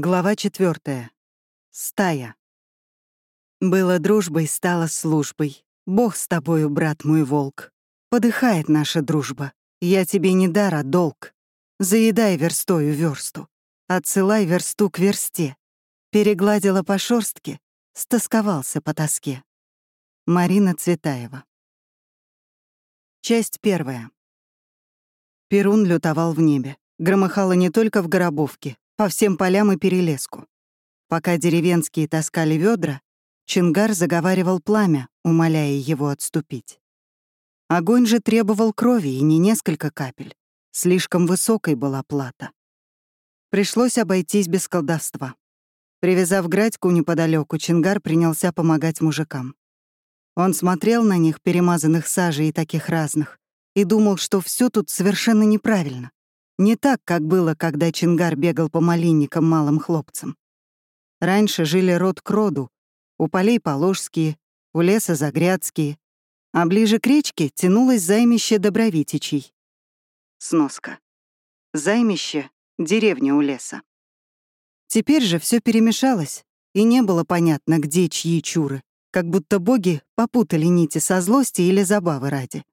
Глава четвертая. Стая. Было дружбой, стало службой. Бог с тобою, брат мой волк. Подыхает наша дружба. Я тебе не дар, а долг. Заедай верстою версту. Отсылай версту к версте. Перегладила по шорстке, стосковался по тоске. Марина Цветаева. Часть первая. Перун лютовал в небе. Громыхало не только в Горобовке, по всем полям и перелеску. Пока деревенские таскали ведра, Чингар заговаривал пламя, умоляя его отступить. Огонь же требовал крови, и не несколько капель. Слишком высокой была плата. Пришлось обойтись без колдовства. Привязав градьку неподалеку, Чингар принялся помогать мужикам. Он смотрел на них, перемазанных сажей и таких разных, и думал, что все тут совершенно неправильно. Не так, как было, когда Чингар бегал по малинникам малым хлопцам. Раньше жили род к роду, у полей Положские, у леса Загрядские, а ближе к речке тянулось займище Добровитичей. Сноска. Займище — деревня у леса. Теперь же все перемешалось, и не было понятно, где чьи чуры, как будто боги попутали нити со злости или забавы ради.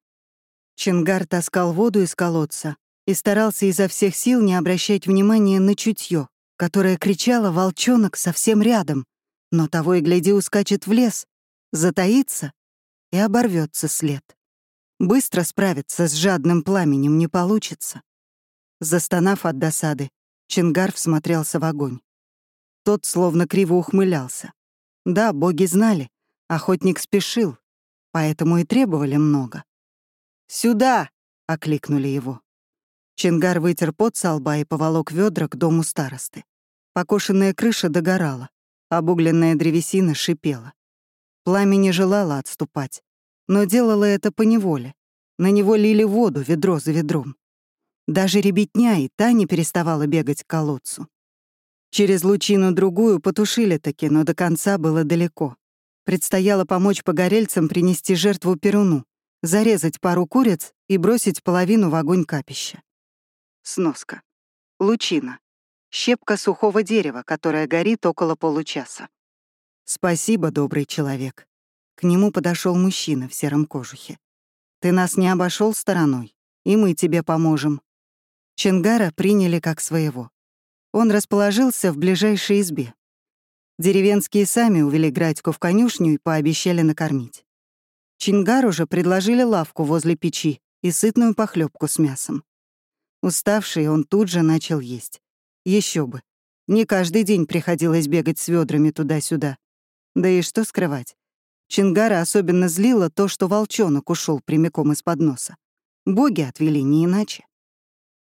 Чингар таскал воду из колодца, и старался изо всех сил не обращать внимания на чутье, которое кричало «волчонок совсем рядом», но того и гляди ускачет в лес, затаится и оборвется след. Быстро справиться с жадным пламенем не получится. Застонав от досады, Чингар всмотрелся в огонь. Тот словно криво ухмылялся. Да, боги знали, охотник спешил, поэтому и требовали много. «Сюда!» — окликнули его. Чингар вытер пот со лба и поволок ведра к дому старосты. Покошенная крыша догорала, обугленная древесина шипела. Пламя не желало отступать, но делало это по неволе. На него лили воду ведро за ведром. Даже ребятня и та не переставала бегать к колодцу. Через лучину-другую потушили таки, но до конца было далеко. Предстояло помочь погорельцам принести жертву Перуну, зарезать пару куриц и бросить половину в огонь капища. Сноска. Лучина. Щепка сухого дерева, которая горит около получаса. «Спасибо, добрый человек». К нему подошел мужчина в сером кожухе. «Ты нас не обошел стороной, и мы тебе поможем». Чингара приняли как своего. Он расположился в ближайшей избе. Деревенские сами увели Градьку в конюшню и пообещали накормить. Чингару же предложили лавку возле печи и сытную похлебку с мясом. Уставший, он тут же начал есть. Еще бы. Не каждый день приходилось бегать с ведрами туда-сюда. Да и что скрывать. Чингара особенно злило то, что волчонок ушел прямиком из-под носа. Боги отвели не иначе.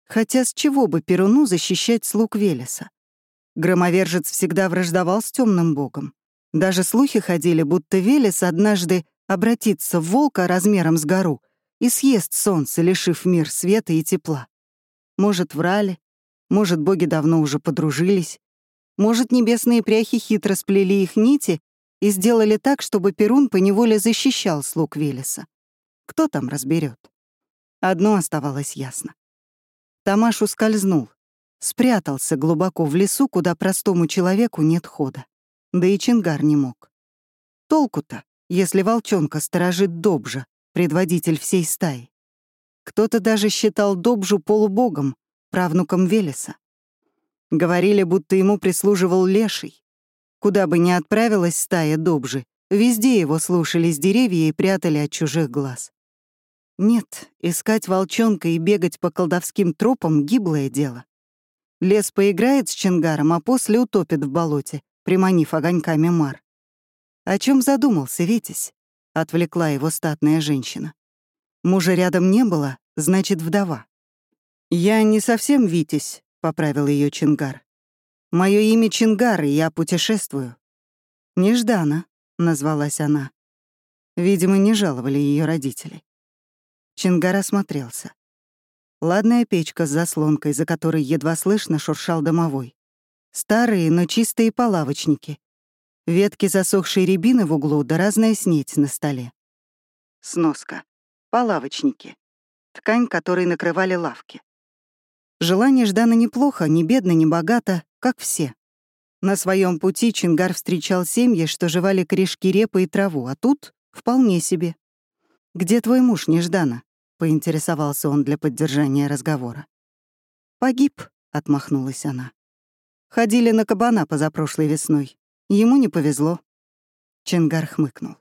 Хотя с чего бы Перуну защищать слуг Велеса? Громовержец всегда враждовал с темным богом. Даже слухи ходили, будто Велес однажды обратится в волка размером с гору и съест солнце, лишив мир света и тепла. Может, врали, может, боги давно уже подружились, может, небесные пряхи хитро сплели их нити и сделали так, чтобы Перун поневоле защищал слуг Велеса. Кто там разберет? Одно оставалось ясно. Тамаш ускользнул, спрятался глубоко в лесу, куда простому человеку нет хода. Да и Чингар не мог. Толку-то, если волчонка сторожит Добжа, предводитель всей стаи. Кто-то даже считал Добжу полубогом, правнуком Велеса. Говорили, будто ему прислуживал леший. Куда бы ни отправилась стая Добжи, везде его слушались деревья и прятали от чужих глаз. Нет, искать волчонка и бегать по колдовским тропам — гиблое дело. Лес поиграет с Чингаром, а после утопит в болоте, приманив огоньками мар. О чем задумался Витязь? — отвлекла его статная женщина. Мужа рядом не было, значит, вдова. «Я не совсем Витязь», — поправил ее Чингар. Мое имя Чингар, и я путешествую». «Неждана», — назвалась она. Видимо, не жаловали ее родители. Чингар осмотрелся. Ладная печка с заслонкой, за которой едва слышно шуршал домовой. Старые, но чистые полавочники. Ветки засохшей рябины в углу да разная снеть на столе. Сноска. Полавочники. Ткань, которой накрывали лавки. Желание Ждана неплохо, не бедно, не богато, как все. На своем пути Чингар встречал семьи, что жевали корешки репы и траву, а тут — вполне себе. «Где твой муж, Неждана?» — поинтересовался он для поддержания разговора. «Погиб», — отмахнулась она. «Ходили на кабана позапрошлой весной. Ему не повезло». Чингар хмыкнул.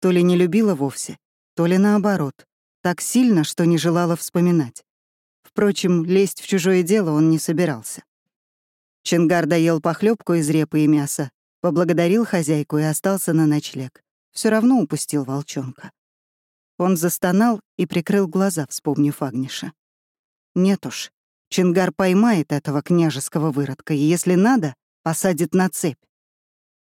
То ли не любила вовсе, то ли наоборот, так сильно, что не желала вспоминать. Впрочем, лезть в чужое дело он не собирался. Чингар доел похлебку из репы и мяса, поблагодарил хозяйку и остался на ночлег. Все равно упустил волчонка. Он застонал и прикрыл глаза, вспомнив Агниша. Нет уж, Чингар поймает этого княжеского выродка и, если надо, посадит на цепь.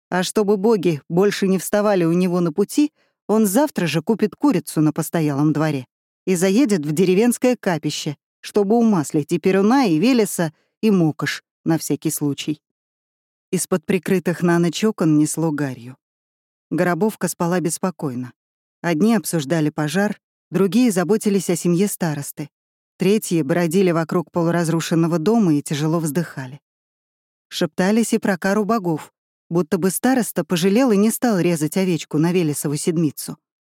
А чтобы боги больше не вставали у него на пути, он завтра же купит курицу на постоялом дворе и заедет в деревенское капище, чтобы умаслить и Перуна, и Велеса, и Мокош, на всякий случай. Из-под прикрытых на ночь окон несло гарью. Горобовка спала беспокойно. Одни обсуждали пожар, другие заботились о семье старосты, третьи бродили вокруг полуразрушенного дома и тяжело вздыхали. Шептались и про кару богов, будто бы староста пожалел и не стал резать овечку на Велесову седмицу.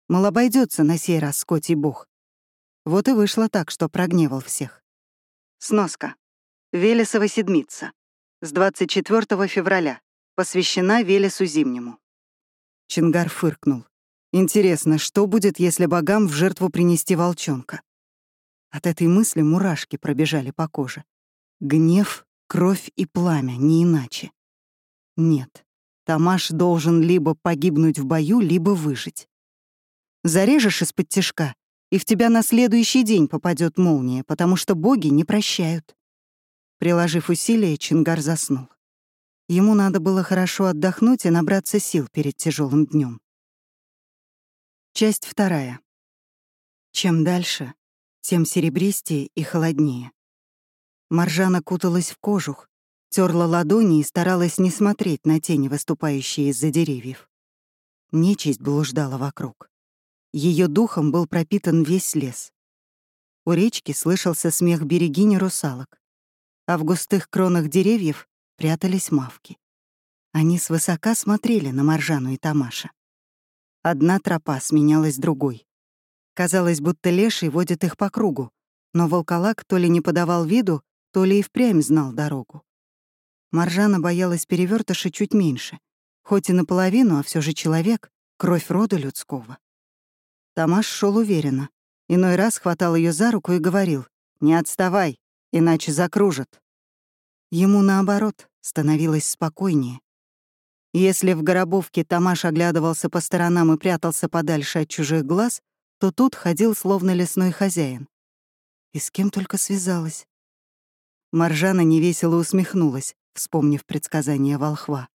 Мол, обойдется на сей раз скотий бог. Вот и вышло так, что прогневал всех. Сноска. Велесова седмица. С 24 февраля. Посвящена Велесу Зимнему. Чингар фыркнул. Интересно, что будет, если богам в жертву принести волчонка? От этой мысли мурашки пробежали по коже. Гнев, кровь и пламя, не иначе. Нет, Тамаш должен либо погибнуть в бою, либо выжить. Зарежешь из-под тяжка, и в тебя на следующий день попадет молния, потому что боги не прощают. Приложив усилия, Чингар заснул. Ему надо было хорошо отдохнуть и набраться сил перед тяжелым днем. Часть вторая. Чем дальше, тем серебристее и холоднее. Маржана куталась в кожух, терла ладони и старалась не смотреть на тени, выступающие из-за деревьев. Нечисть блуждала вокруг. Ее духом был пропитан весь лес. У речки слышался смех берегини русалок а в густых кронах деревьев прятались мавки. Они свысока смотрели на Маржану и Тамаша. Одна тропа сменялась другой. Казалось, будто леший водит их по кругу, но волколак то ли не подавал виду, то ли и впрямь знал дорогу. Маржана боялась перевертыша чуть меньше, хоть и наполовину, а все же человек, кровь рода людского. Тамаш шел уверенно, иной раз хватал ее за руку и говорил «Не отставай, иначе закружат. Ему, наоборот, становилось спокойнее. Если в Горобовке Тамаш оглядывался по сторонам и прятался подальше от чужих глаз, то тут ходил словно лесной хозяин. И с кем только связалась. Маржана невесело усмехнулась, вспомнив предсказание волхва.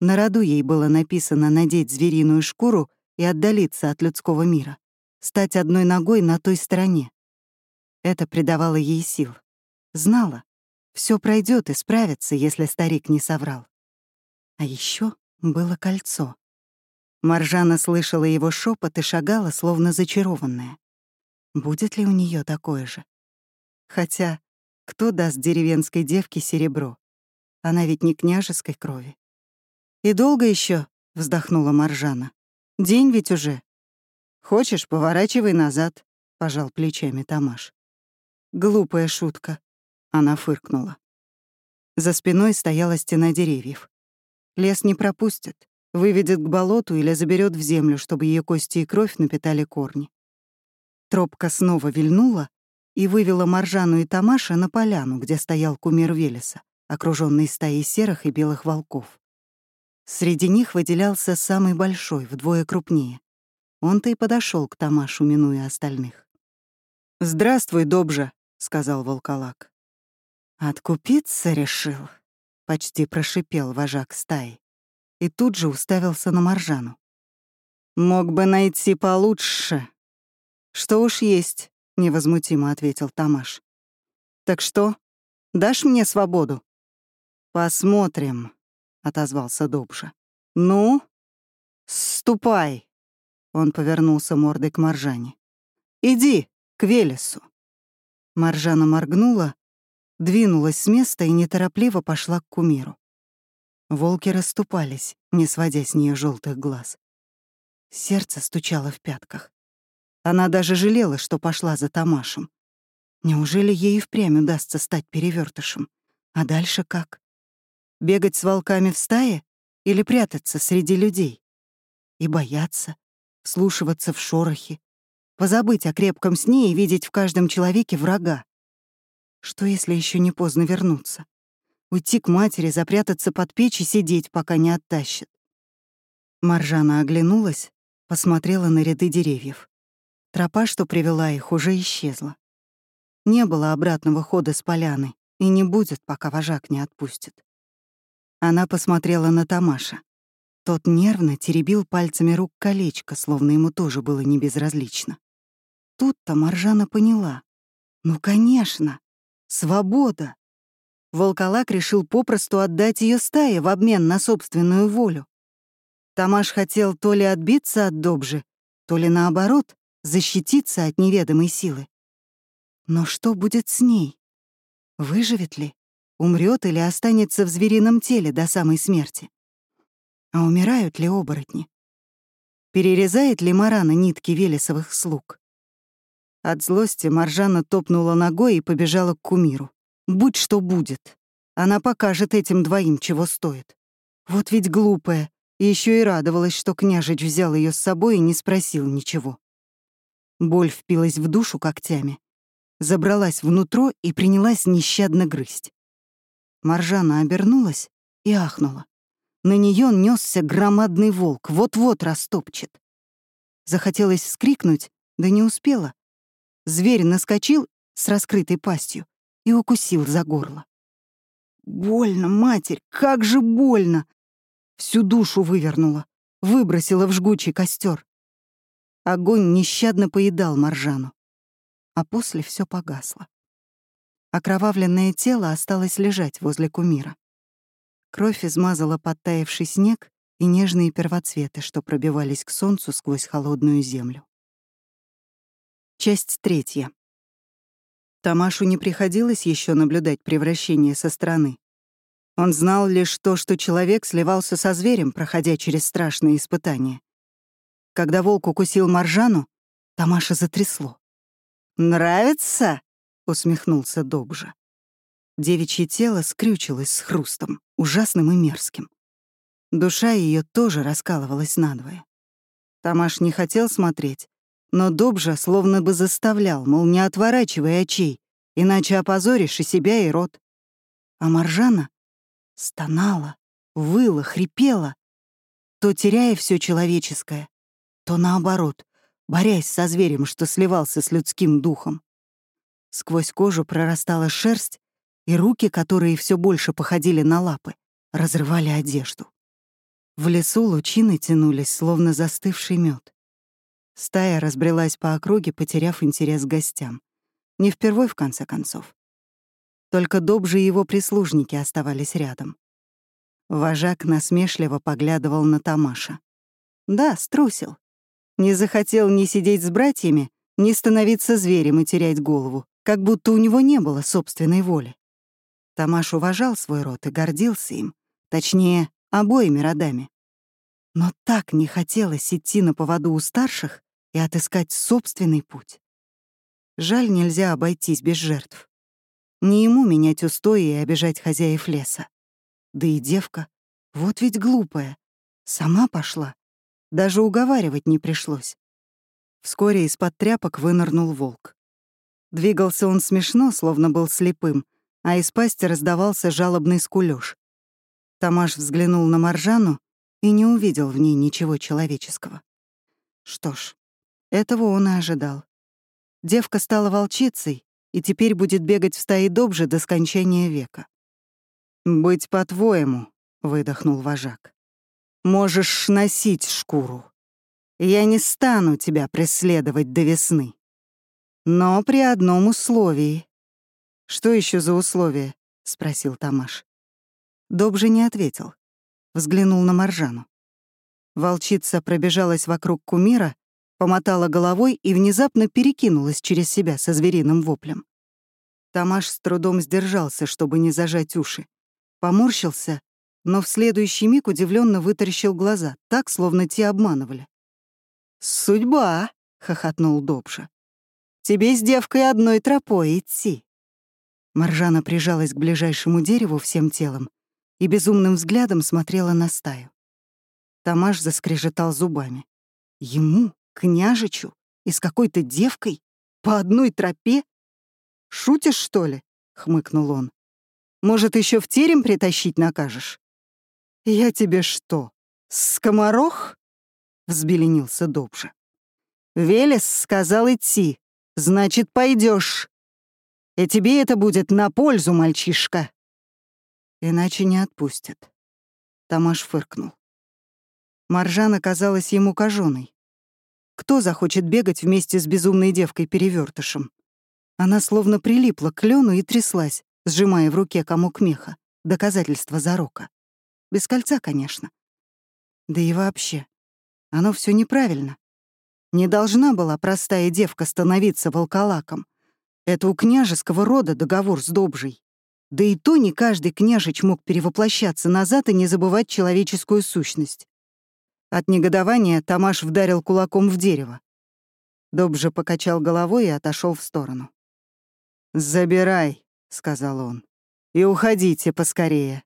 На роду ей было написано надеть звериную шкуру и отдалиться от людского мира, стать одной ногой на той стороне. Это придавало ей сил. Знала, все пройдет и справится, если старик не соврал. А еще было кольцо. Маржана слышала его шепот и шагала, словно зачарованная. Будет ли у нее такое же? Хотя, кто даст деревенской девке серебро? Она ведь не княжеской крови. «И долго еще? вздохнула Маржана. «День ведь уже». «Хочешь, поворачивай назад», — пожал плечами Тамаш. Глупая шутка. Она фыркнула. За спиной стояла стена деревьев. Лес не пропустит, выведет к болоту или заберет в землю, чтобы ее кости и кровь напитали корни. Тропка снова вильнула и вывела Маржану и Тамаша на поляну, где стоял кумир Велеса, окруженный стаей серых и белых волков. Среди них выделялся самый большой, вдвое крупнее. Он-то и подошел к Тамашу, минуя остальных. «Здравствуй, Добжа», — сказал волколак. «Откупиться решил», — почти прошипел вожак стаи. И тут же уставился на Маржану. «Мог бы найти получше». «Что уж есть», — невозмутимо ответил Тамаш. «Так что, дашь мне свободу?» «Посмотрим», — отозвался Добжа. «Ну, ступай», — он повернулся мордой к Маржане. «Иди к Велесу». Маржана моргнула, двинулась с места и неторопливо пошла к кумиру. Волки расступались, не сводя с нее желтых глаз. Сердце стучало в пятках. Она даже жалела, что пошла за Тамашем. Неужели ей впрямь удастся стать перевертышем? А дальше как? Бегать с волками в стае или прятаться среди людей? И бояться, слушаться в шорохи, позабыть о крепком сне и видеть в каждом человеке врага. Что, если еще не поздно вернуться? Уйти к матери, запрятаться под печь и сидеть, пока не оттащат. Маржана оглянулась, посмотрела на ряды деревьев. Тропа, что привела их, уже исчезла. Не было обратного хода с поляны, и не будет, пока вожак не отпустит. Она посмотрела на Тамаша. Тот нервно теребил пальцами рук колечко, словно ему тоже было небезразлично. Тут-то Маржана поняла. Ну, конечно, свобода. Волколак решил попросту отдать ее стае в обмен на собственную волю. Тамаш хотел то ли отбиться от Добжи, то ли наоборот, защититься от неведомой силы. Но что будет с ней? Выживет ли? Умрет или останется в зверином теле до самой смерти? А умирают ли оборотни? Перерезает ли Марана нитки Велесовых слуг? От злости Маржана топнула ногой и побежала к кумиру. Будь что будет. Она покажет этим двоим, чего стоит. Вот ведь глупая. еще и радовалась, что княжич взял ее с собой и не спросил ничего. Боль впилась в душу когтями, забралась внутрь и принялась нещадно грызть. Маржана обернулась и ахнула. На нее несся громадный волк, вот-вот растопчет. Захотелось вскрикнуть, да не успела. Зверь наскочил с раскрытой пастью и укусил за горло. Больно, матерь, как же больно! Всю душу вывернула, выбросила в жгучий костер. Огонь нещадно поедал Маржану а после все погасло. Окровавленное тело осталось лежать возле кумира. Кровь измазала подтаявший снег и нежные первоцветы, что пробивались к солнцу сквозь холодную землю. Часть третья. Тамашу не приходилось еще наблюдать превращение со стороны. Он знал лишь то, что человек сливался со зверем, проходя через страшные испытания. Когда волк укусил Маржану, Тамаша затрясло. «Нравится?» — усмехнулся Добжа. Девичье тело скрючилось с хрустом, ужасным и мерзким. Душа ее тоже раскалывалась надвое. Тамаш не хотел смотреть, но Добжа словно бы заставлял, мол, не отворачивай очей, иначе опозоришь и себя, и рот. А Маржана стонала, выла, хрипела, то теряя все человеческое, то наоборот, борясь со зверем, что сливался с людским духом. Сквозь кожу прорастала шерсть, и руки, которые все больше походили на лапы, разрывали одежду. В лесу лучины тянулись, словно застывший мед. Стая разбрелась по округе, потеряв интерес к гостям. Не впервой, в конце концов. Только Добжи его прислужники оставались рядом. Вожак насмешливо поглядывал на Тамаша. Да, струсил. Не захотел ни сидеть с братьями, ни становиться зверем и терять голову, как будто у него не было собственной воли. Тамаш уважал свой род и гордился им, точнее, обоими родами. Но так не хотелось идти на поводу у старших и отыскать собственный путь. Жаль, нельзя обойтись без жертв. Не ему менять устои и обижать хозяев леса. Да и девка, вот ведь глупая, сама пошла. Даже уговаривать не пришлось. Вскоре из-под тряпок вынырнул волк. Двигался он смешно, словно был слепым, а из пасти раздавался жалобный скулёж. Тамаш взглянул на Маржану и не увидел в ней ничего человеческого. Что ж, этого он и ожидал. Девка стала волчицей и теперь будет бегать в стае добже до скончания века. «Быть по-твоему», — выдохнул вожак. Можешь носить шкуру. Я не стану тебя преследовать до весны. Но при одном условии. Что еще за условие? спросил Тамаш. Добже не ответил. Взглянул на Маржану. Волчица пробежалась вокруг кумира, помотала головой и внезапно перекинулась через себя со звериным воплем. Тамаш с трудом сдержался, чтобы не зажать уши. Поморщился но в следующий миг удивленно вытаращил глаза, так, словно те обманывали. «Судьба!» — хохотнул Добжа. «Тебе с девкой одной тропой идти». Маржана прижалась к ближайшему дереву всем телом и безумным взглядом смотрела на стаю. Тамаш заскрежетал зубами. Ему, княжичу, и с какой-то девкой? По одной тропе? «Шутишь, что ли?» — хмыкнул он. «Может, еще в терем притащить накажешь?» «Я тебе что, скоморох?» — взбеленился Добжа. «Велес сказал идти, значит, пойдешь. И тебе это будет на пользу, мальчишка». Иначе не отпустят. Тамаш фыркнул. Маржан оказалась ему кожаной. Кто захочет бегать вместе с безумной девкой-перевертышем? Она словно прилипла к клену и тряслась, сжимая в руке комок меха, доказательство зарока. Без кольца, конечно. Да и вообще, оно все неправильно. Не должна была простая девка становиться волколаком. Это у княжеского рода договор с Добжей. Да и то не каждый княжич мог перевоплощаться назад и не забывать человеческую сущность. От негодования Тамаш вдарил кулаком в дерево. Добжа покачал головой и отошел в сторону. «Забирай», — сказал он, — «и уходите поскорее».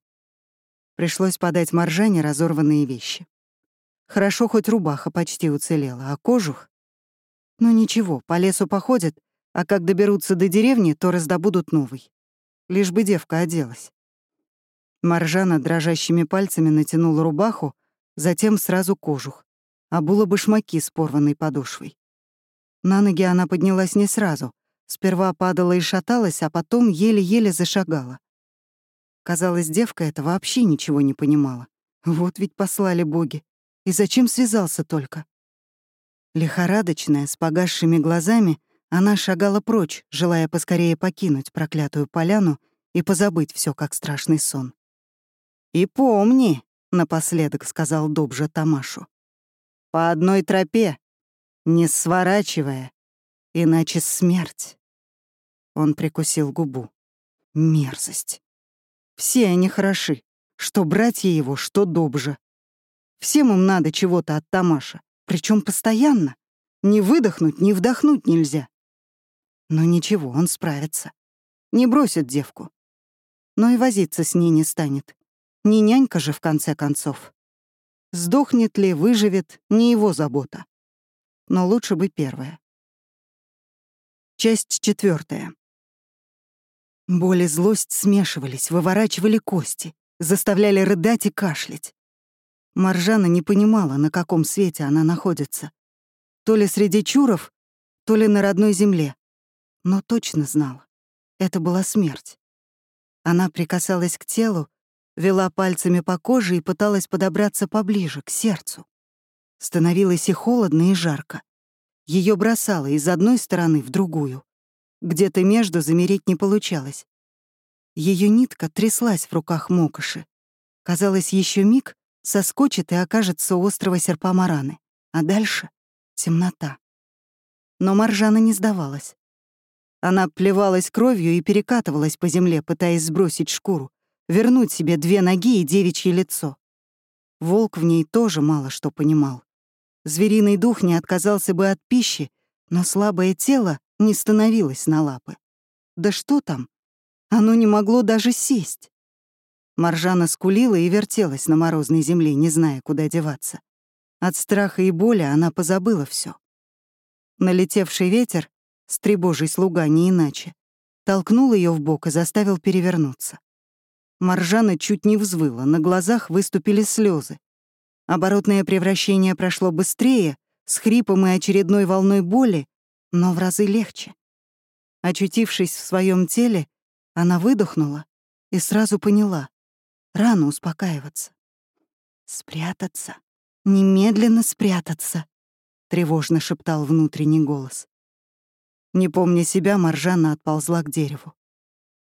Пришлось подать Маржане разорванные вещи. Хорошо, хоть рубаха почти уцелела, а кожух... Ну ничего, по лесу походят, а как доберутся до деревни, то раздобудут новый. Лишь бы девка оделась. Маржана дрожащими пальцами натянула рубаху, затем сразу кожух, обула башмаки с порванной подошвой. На ноги она поднялась не сразу. Сперва падала и шаталась, а потом еле-еле зашагала. Казалось, девка эта вообще ничего не понимала. Вот ведь послали боги. И зачем связался только? Лихорадочная, с погасшими глазами, она шагала прочь, желая поскорее покинуть проклятую поляну и позабыть все как страшный сон. «И помни», — напоследок сказал Добжа Тамашу, «по одной тропе, не сворачивая, иначе смерть». Он прикусил губу. Мерзость. Все они хороши, что братья его, что Добжа. Всем им надо чего-то от Тамаша, причем постоянно. Ни выдохнуть, ни вдохнуть нельзя. Но ничего, он справится. Не бросит девку. Но и возиться с ней не станет. Не нянька же, в конце концов. Сдохнет ли, выживет, не его забота. Но лучше бы первая. Часть четвертая. Боль и злость смешивались, выворачивали кости, заставляли рыдать и кашлять. Маржана не понимала, на каком свете она находится. То ли среди чуров, то ли на родной земле. Но точно знала. Это была смерть. Она прикасалась к телу, вела пальцами по коже и пыталась подобраться поближе, к сердцу. Становилось и холодно, и жарко. Ее бросало из одной стороны в другую. Где-то между замереть не получалось. Ее нитка тряслась в руках Мокоши. Казалось, еще миг соскочит и окажется у острого серпа Мараны. А дальше — темнота. Но Маржана не сдавалась. Она плевалась кровью и перекатывалась по земле, пытаясь сбросить шкуру, вернуть себе две ноги и девичье лицо. Волк в ней тоже мало что понимал. Звериный дух не отказался бы от пищи, но слабое тело не становилось на лапы. Да что там? Оно не могло даже сесть. Маржана скулила и вертелась на морозной земле, не зная, куда деваться. От страха и боли она позабыла все. Налетевший ветер, стребожий слуга не иначе, толкнул ее в бок и заставил перевернуться. Маржана чуть не взвыла, на глазах выступили слезы. Оборотное превращение прошло быстрее, с хрипом и очередной волной боли, но в разы легче. Очутившись в своем теле, она выдохнула и сразу поняла — рано успокаиваться. «Спрятаться, немедленно спрятаться», — тревожно шептал внутренний голос. Не помня себя, Маржана отползла к дереву.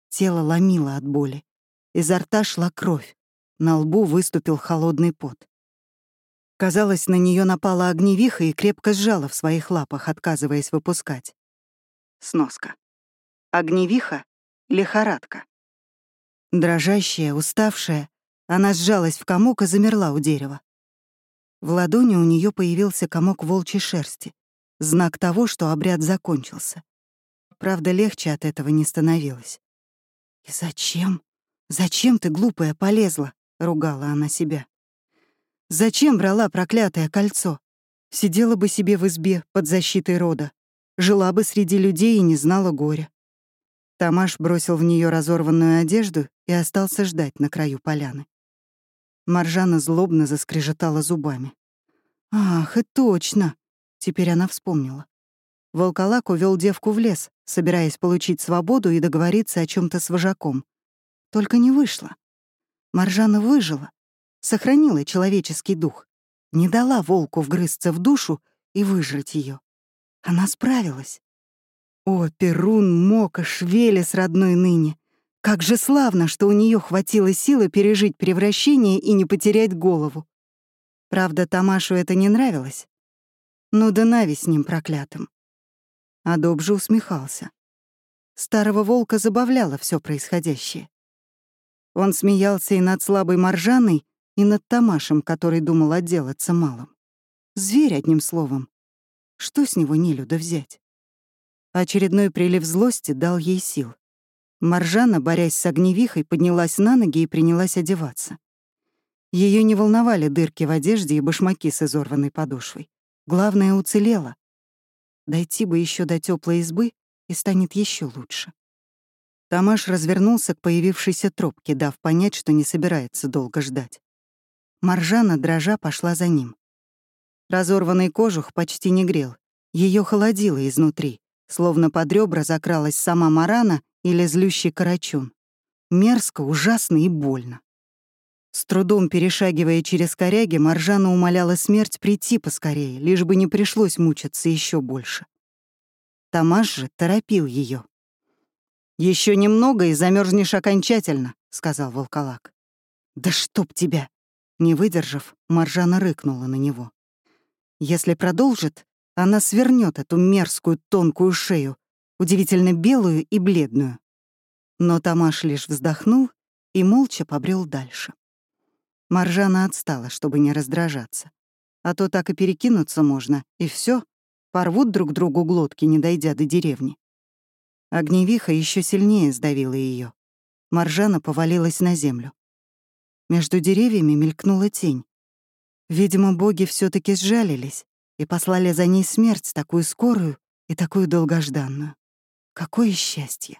Тело ломило от боли. Изо рта шла кровь. На лбу выступил холодный пот. Казалось, на нее напала огневиха и крепко сжала в своих лапах, отказываясь выпускать. Сноска. Огневиха — лихорадка. Дрожащая, уставшая, Она сжалась в комок и замерла у дерева. В ладони у нее появился комок волчьей шерсти, знак того, что обряд закончился. Правда, легче от этого не становилось. «И зачем? Зачем ты, глупая, полезла?» — ругала она себя. «Зачем брала проклятое кольцо? Сидела бы себе в избе под защитой рода, жила бы среди людей и не знала горя». Тамаш бросил в нее разорванную одежду и остался ждать на краю поляны. Маржана злобно заскрежетала зубами. «Ах, и точно!» Теперь она вспомнила. Волколак увел девку в лес, собираясь получить свободу и договориться о чем то с вожаком. Только не вышло. Маржана выжила, сохранила человеческий дух, не дала волку вгрызться в душу и выжрать ее. Она справилась. О, Перун, Мока, Швелес родной ныне! Как же славно, что у нее хватило силы пережить превращение и не потерять голову. Правда, Тамашу это не нравилось. Ну да нави с ним проклятым. А Доб же усмехался. Старого волка забавляло все происходящее. Он смеялся и над слабой Маржаной, и над Тамашем, который думал отделаться малым. Зверь, одним словом. Что с него нелюда взять? Очередной прилив злости дал ей сил. Маржана, борясь с огневихой, поднялась на ноги и принялась одеваться. Ее не волновали дырки в одежде и башмаки с изорванной подошвой. Главное, уцелела. Дойти бы еще до теплой избы, и станет еще лучше. Тамаш развернулся к появившейся тропке, дав понять, что не собирается долго ждать. Маржана, дрожа, пошла за ним. Разорванный кожух почти не грел. Ее холодило изнутри, словно под ребра закралась сама Марана или злющий карачун. Мерзко, ужасно и больно. С трудом перешагивая через коряги, Маржана умоляла смерть прийти поскорее, лишь бы не пришлось мучиться еще больше. Тамаш же торопил ее. Еще немного и замерзнешь окончательно», — сказал волколак. «Да чтоб тебя!» Не выдержав, Маржана рыкнула на него. «Если продолжит, она свернет эту мерзкую тонкую шею, удивительно белую и бледную». Но Тамаш лишь вздохнул и молча побрел дальше. Маржана отстала, чтобы не раздражаться. А то так и перекинуться можно, и все, порвут друг другу глотки, не дойдя до деревни. Огневиха еще сильнее сдавила ее. Маржана повалилась на землю. Между деревьями мелькнула тень. Видимо, боги все таки сжалились и послали за ней смерть такую скорую и такую долгожданную. Какое счастье!